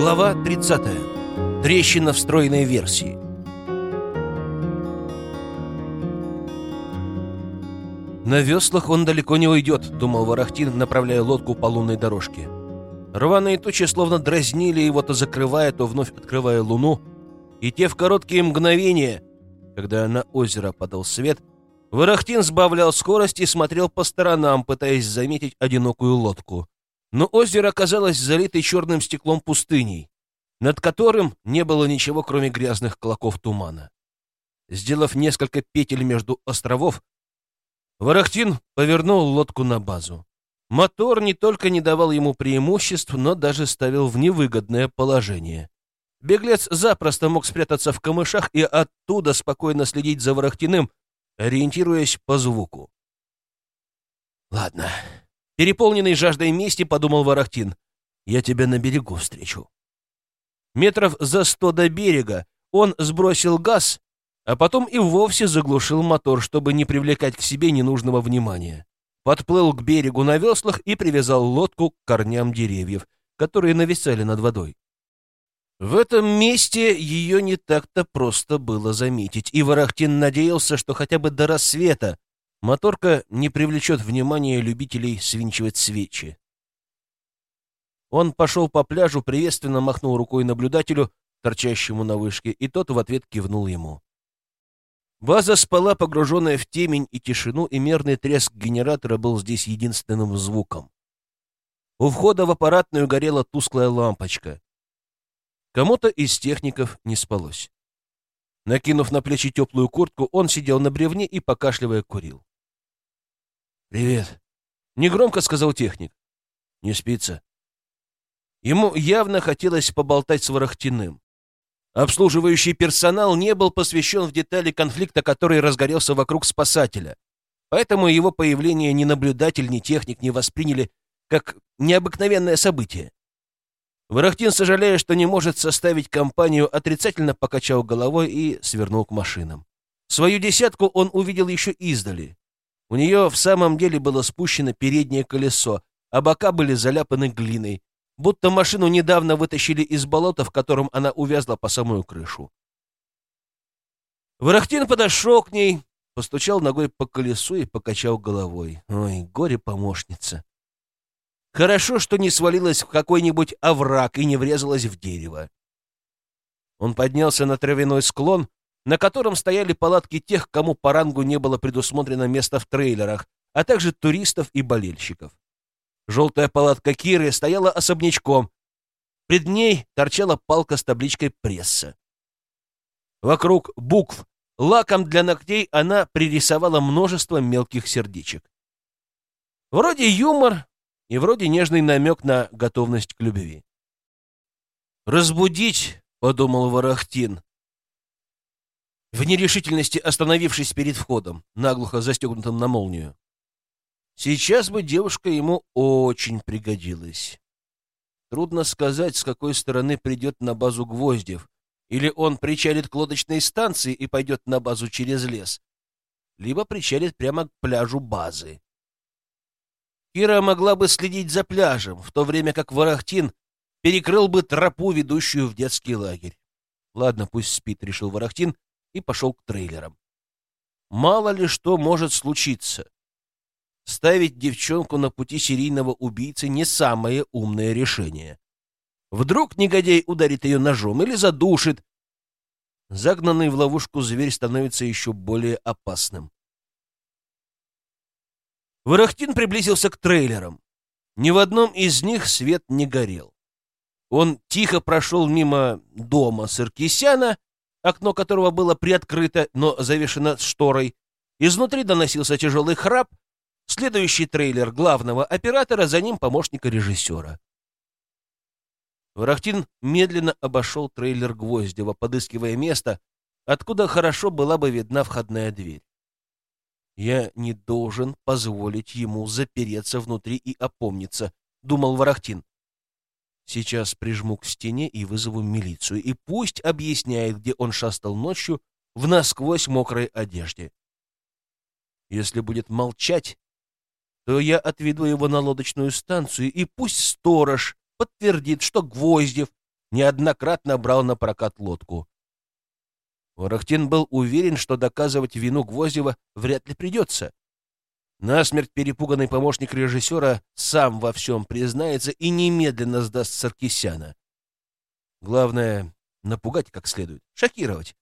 Глава 30. Трещина встроенной версии. На веслах он далеко не уйдет, думал Ворохтин, направляя лодку по лунной дорожке. Рваные тучи словно дразнили его, то закрывая, то вновь открывая луну, и те в короткие мгновения, когда на озеро падал свет, Ворохтин сбавлял скорость и смотрел по сторонам, пытаясь заметить одинокую лодку. Но озеро оказалось залитой черным стеклом пустыней, над которым не было ничего, кроме грязных клоков тумана. Сделав несколько петель между островов, Ворохтин повернул лодку на базу. Мотор не только не давал ему преимуществ, но даже ставил в невыгодное положение. Беглец запросто мог спрятаться в камышах и оттуда спокойно следить за Ворохтиным, ориентируясь по звуку. «Ладно», — переполненный жаждой мести, подумал Ворохтин, — «я тебя на берегу встречу». Метров за сто до берега он сбросил газ, а потом и вовсе заглушил мотор, чтобы не привлекать к себе ненужного внимания. Подплыл к берегу на веслах и привязал лодку к корням деревьев, которые нависали над водой. В этом месте ее не так-то просто было заметить, и Ворохтин надеялся, что хотя бы до рассвета моторка не привлечет внимания любителей свинчивать свечи. Он пошел по пляжу, приветственно махнул рукой наблюдателю, торчащему на вышке, и тот в ответ кивнул ему. База спала, погруженная в темень и тишину, и мерный треск генератора был здесь единственным звуком. У входа в аппаратную горела тусклая лампочка. Кому-то из техников не спалось. Накинув на плечи теплую куртку, он сидел на бревне и, покашливая, курил. «Привет!» — негромко сказал техник. «Не спится?» Ему явно хотелось поболтать с Ворохтиным. Обслуживающий персонал не был посвящен в детали конфликта, который разгорелся вокруг спасателя. Поэтому его появление ни наблюдатель, ни техник не восприняли как необыкновенное событие. Ворохтин, сожалея, что не может составить компанию, отрицательно покачал головой и свернул к машинам. Свою десятку он увидел еще издали. У нее в самом деле было спущено переднее колесо, а бока были заляпаны глиной, будто машину недавно вытащили из болота, в котором она увязла по самую крышу. Ворохтин подошел к ней, постучал ногой по колесу и покачал головой. Ой, горе-помощница. Хорошо, что не свалилась в какой-нибудь овраг и не врезалась в дерево. Он поднялся на травяной склон, на котором стояли палатки тех, кому по рангу не было предусмотрено место в трейлерах, а также туристов и болельщиков. Желтая палатка Киры стояла особнячком. Пред ней торчала палка с табличкой «Пресса». Вокруг букв лаком для ногтей она пририсовала множество мелких сердечек. Вроде юмор, и вроде нежный намек на готовность к любви. «Разбудить», — подумал Ворохтин, в нерешительности остановившись перед входом, наглухо застегнутым на молнию. Сейчас бы девушка ему очень пригодилась. Трудно сказать, с какой стороны придет на базу Гвоздев. Или он причалит к лодочной станции и пойдет на базу через лес, либо причалит прямо к пляжу базы. Кира могла бы следить за пляжем, в то время как Ворохтин перекрыл бы тропу, ведущую в детский лагерь. Ладно, пусть спит, решил Ворохтин и пошел к трейлерам. Мало ли что может случиться. Ставить девчонку на пути серийного убийцы не самое умное решение. Вдруг негодяй ударит ее ножом или задушит. Загнанный в ловушку зверь становится еще более опасным. Ворохтин приблизился к трейлерам. Ни в одном из них свет не горел. Он тихо прошел мимо дома Сыркисяна, окно которого было приоткрыто, но завешено шторой. Изнутри доносился тяжелый храп, следующий трейлер главного оператора, за ним помощника режиссера. Ворохтин медленно обошел трейлер Гвоздева, подыскивая место, откуда хорошо была бы видна входная дверь. Я не должен позволить ему запереться внутри и опомниться, думал Ворохтин. Сейчас прижму к стене и вызову милицию, и пусть объясняет, где он шастал ночью в насквозь мокрой одежде. Если будет молчать, то я отведу его на лодочную станцию, и пусть сторож подтвердит, что Гвоздев неоднократно брал на прокат лодку. Ворохтин был уверен, что доказывать вину Гвоздева вряд ли придется. Насмерть перепуганный помощник режиссера сам во всем признается и немедленно сдаст Саркисяна. Главное — напугать как следует, шокировать.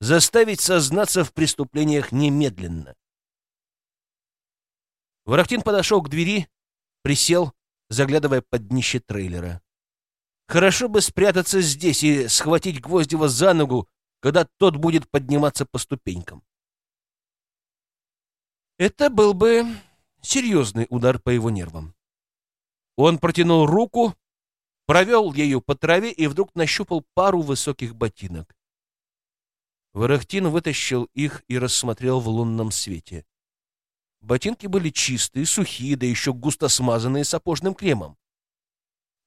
Заставить сознаться в преступлениях немедленно. Ворохтин подошел к двери, присел, заглядывая под днище трейлера. Хорошо бы спрятаться здесь и схватить Гвоздева за ногу, когда тот будет подниматься по ступенькам. Это был бы серьезный удар по его нервам. Он протянул руку, провел ею по траве и вдруг нащупал пару высоких ботинок. Ворохтин вытащил их и рассмотрел в лунном свете. Ботинки были чистые, сухие, да еще густо смазанные сапожным кремом.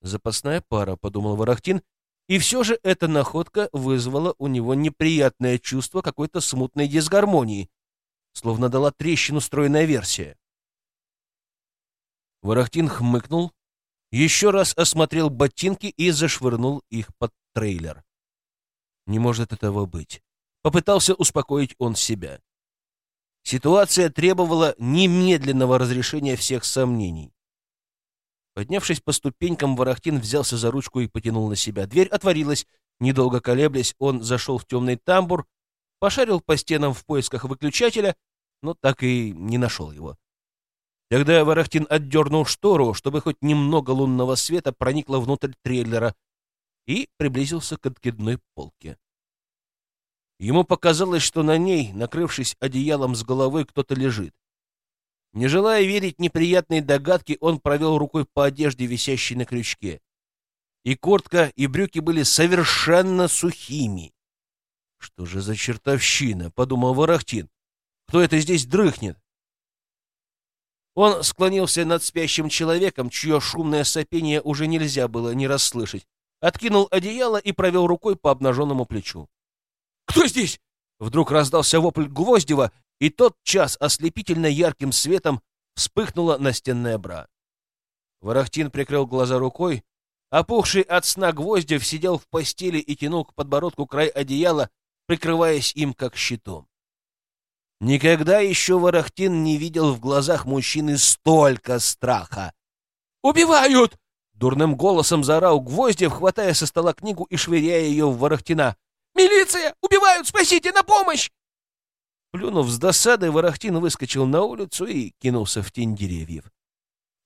«Запасная пара», — подумал Ворохтин, и все же эта находка вызвала у него неприятное чувство какой-то смутной дисгармонии, словно дала трещину стройная версия. Ворохтин хмыкнул, еще раз осмотрел ботинки и зашвырнул их под трейлер. Не может этого быть. Попытался успокоить он себя. Ситуация требовала немедленного разрешения всех сомнений. Поднявшись по ступенькам, Ворохтин взялся за ручку и потянул на себя. Дверь отворилась. Недолго колеблясь, он зашел в темный тамбур, пошарил по стенам в поисках выключателя, но так и не нашел его. Тогда Ворохтин отдернул штору, чтобы хоть немного лунного света проникло внутрь трейлера, и приблизился к откидной полке. Ему показалось, что на ней, накрывшись одеялом с головой, кто-то лежит. Не желая верить неприятной догадке, он провел рукой по одежде, висящей на крючке. И куртка, и брюки были совершенно сухими. «Что же за чертовщина?» — подумал Ворохтин. «Кто это здесь дрыхнет?» Он склонился над спящим человеком, чье шумное сопение уже нельзя было не расслышать, откинул одеяло и провел рукой по обнаженному плечу. «Кто здесь?» Вдруг раздался вопль Гвоздева, и тот час ослепительно ярким светом вспыхнула настенная бра. Ворохтин прикрыл глаза рукой. Опухший от сна Гвоздев сидел в постели и тянул к подбородку край одеяла, прикрываясь им как щитом. Никогда еще Ворохтин не видел в глазах мужчины столько страха. «Убивают!» — дурным голосом заорал Гвоздев, хватая со стола книгу и швыряя ее в Ворохтина. «Милиция! Убивают! Спасите! На помощь!» Плюнув с досадой, Ворохтин выскочил на улицу и кинулся в тень деревьев.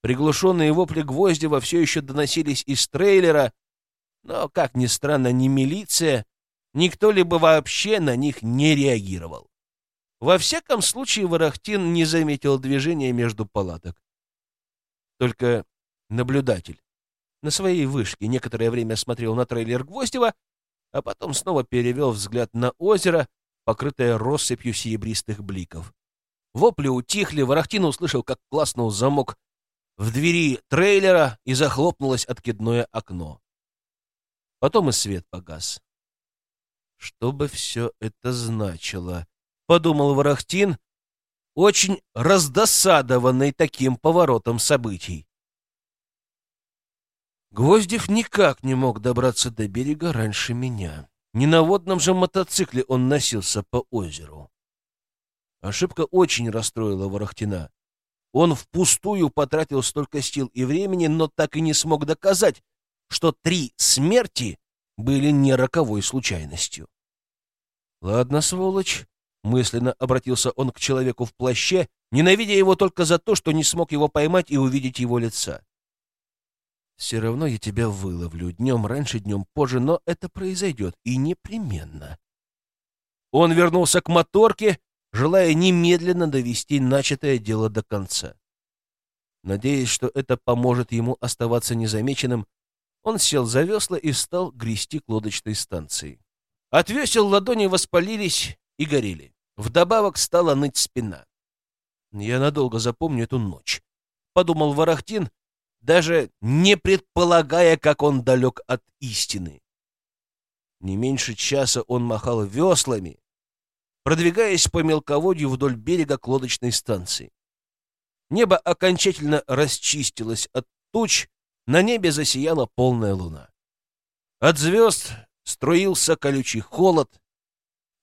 Приглушенные вопли Гвоздева все еще доносились из трейлера, но, как ни странно, ни милиция, ни кто-либо вообще на них не реагировал. Во всяком случае, Ворохтин не заметил движения между палаток. Только наблюдатель на своей вышке некоторое время смотрел на трейлер Гвоздева, а потом снова перевел взгляд на озеро, покрытое россыпью серебристых бликов. Вопли утихли, Ворохтин услышал, как класснул замок в двери трейлера и захлопнулось откидное окно. Потом и свет погас. Что бы все это значило? — подумал Ворохтин, очень раздосадованный таким поворотом событий. Гвоздев никак не мог добраться до берега раньше меня. Не на водном же мотоцикле он носился по озеру. Ошибка очень расстроила Ворохтина. Он впустую потратил столько сил и времени, но так и не смог доказать, что три смерти были не роковой случайностью. «Ладно, сволочь», — мысленно обратился он к человеку в плаще, ненавидя его только за то, что не смог его поймать и увидеть его лица. Все равно я тебя выловлю днем раньше, днем позже, но это произойдет и непременно. Он вернулся к моторке, желая немедленно довести начатое дело до конца. Надеясь, что это поможет ему оставаться незамеченным, он сел за весла и стал грести к лодочной станции. От весел ладони воспалились и горели. Вдобавок стала ныть спина. «Я надолго запомню эту ночь», — подумал Ворохтин, даже не предполагая, как он далек от истины. Не меньше часа он махал веслами, продвигаясь по мелководью вдоль берега к лодочной станции. Небо окончательно расчистилось от туч, на небе засияла полная луна. От звезд струился колючий холод.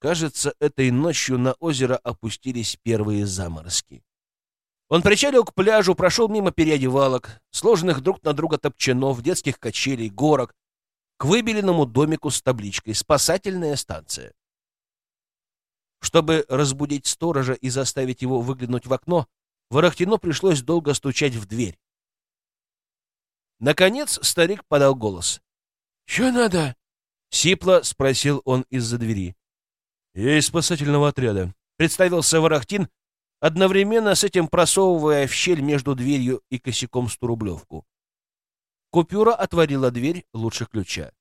Кажется, этой ночью на озеро опустились первые заморозки. Он причалил к пляжу, прошел мимо переодевалок, сложенных друг на друга топчанов, детских качелей, горок, к выбеленному домику с табличкой «Спасательная станция». Чтобы разбудить сторожа и заставить его выглянуть в окно, Ворохтину пришлось долго стучать в дверь. Наконец старик подал голос. — Что надо? — сипло спросил он из-за двери. — Я из спасательного отряда. Представился Ворохтин, одновременно с этим просовывая в щель между дверью и косяком сторублевку. Купюра отворила дверь лучше ключа.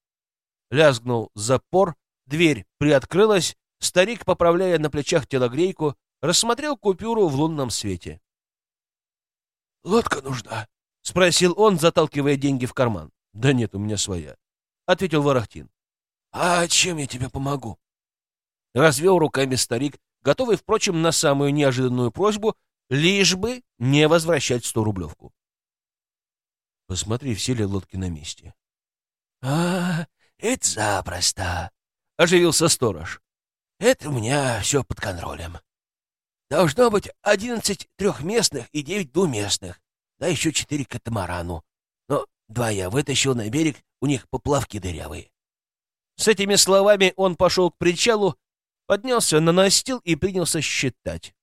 Лязгнул запор, дверь приоткрылась, старик, поправляя на плечах телогрейку, рассмотрел купюру в лунном свете. «Лодка нужна?» — спросил он, заталкивая деньги в карман. «Да нет, у меня своя», — ответил Ворохтин. «А чем я тебе помогу?» Развел руками старик, готовый, впрочем, на самую неожиданную просьбу, лишь бы не возвращать сто рублевку. Посмотри, все ли лодки на месте. — А, это запросто, — оживился сторож. — Это у меня все под контролем. Должно быть одиннадцать трехместных и девять двуместных, да еще четыре катамарану. Но два я вытащил на берег, у них поплавки дырявые. С этими словами он пошел к причалу, поднялся на настил и принялся считать.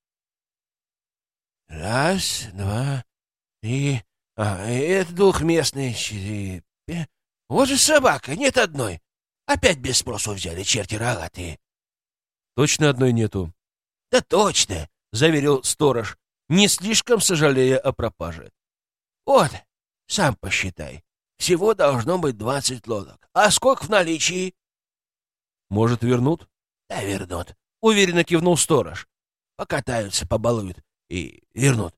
Раз, два, три... А, это двухместный... Четыре... Вот же собака, нет одной. Опять без спросу взяли, черти рогатые. Точно одной нету. Да точно, заверил сторож, не слишком сожалея о пропаже. Вот, сам посчитай. Всего должно быть двадцать лодок. А сколько в наличии? Может, вернут? Да, вернут. Уверенно кивнул сторож. Покатаются, побалуют и вернут.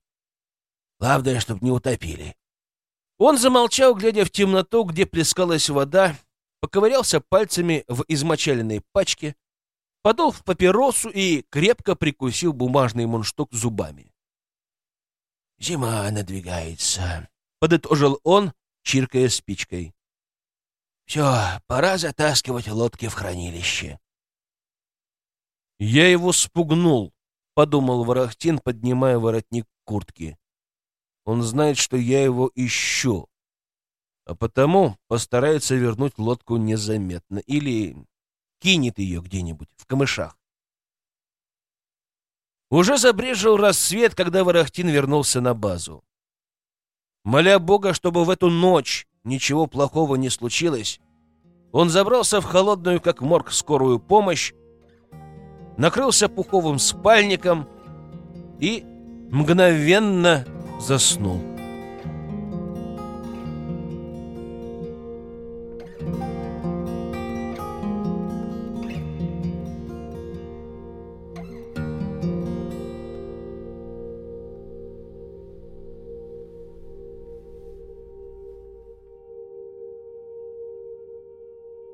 Главное, чтобы не утопили. Он замолчал, глядя в темноту, где плескалась вода, поковырялся пальцами в измочаленной пачке, подул в папиросу и крепко прикусил бумажный мундштук зубами. «Зима надвигается», — подытожил он, чиркая спичкой. «Все, пора затаскивать лодки в хранилище». «Я его спугнул», — подумал Ворохтин, поднимая воротник куртки. «Он знает, что я его ищу, а потому постарается вернуть лодку незаметно или кинет ее где-нибудь в камышах. Уже забрежил рассвет, когда Ворохтин вернулся на базу. Моля Бога, чтобы в эту ночь ничего плохого не случилось, он забрался в холодную, как морг, скорую помощь, накрылся пуховым спальником и мгновенно заснул.